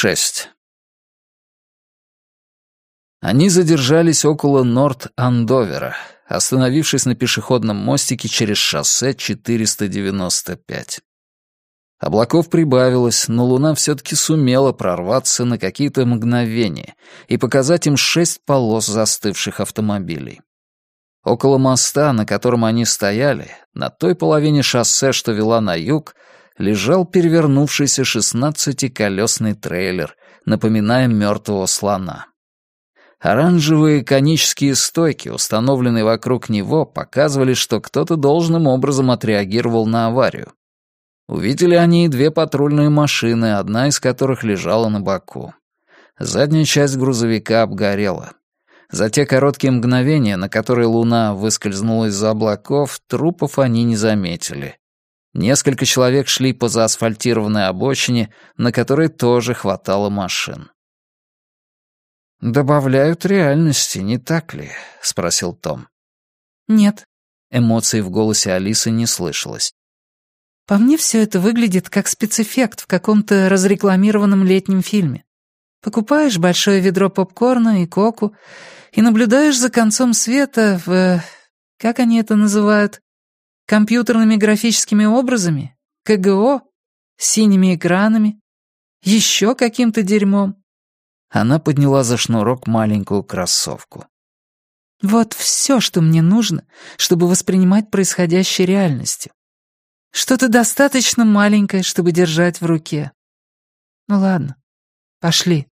6. Они задержались около Норт-Андовера, остановившись на пешеходном мостике через шоссе 495. Облаков прибавилось, но луна все-таки сумела прорваться на какие-то мгновения и показать им шесть полос застывших автомобилей. Около моста, на котором они стояли, на той половине шоссе, что вела на юг, лежал перевернувшийся шестнадцатиколесный трейлер, напоминая мертвого слона. Оранжевые конические стойки, установленные вокруг него, показывали, что кто-то должным образом отреагировал на аварию. Увидели они и две патрульные машины, одна из которых лежала на боку. Задняя часть грузовика обгорела. За те короткие мгновения, на которые луна выскользнула из-за облаков, трупов они не заметили. Несколько человек шли по заасфальтированной обочине, на которой тоже хватало машин. «Добавляют реальности, не так ли?» — спросил Том. «Нет». Эмоций в голосе Алисы не слышалось. «По мне все это выглядит как спецэффект в каком-то разрекламированном летнем фильме. Покупаешь большое ведро попкорна и коку и наблюдаешь за концом света в... Как они это называют? Компьютерными графическими образами? КГО? Синими экранами? Еще каким-то дерьмом? Она подняла за шнурок маленькую кроссовку. «Вот все, что мне нужно, чтобы воспринимать происходящее реальностью. Что-то достаточно маленькое, чтобы держать в руке. Ну ладно, пошли».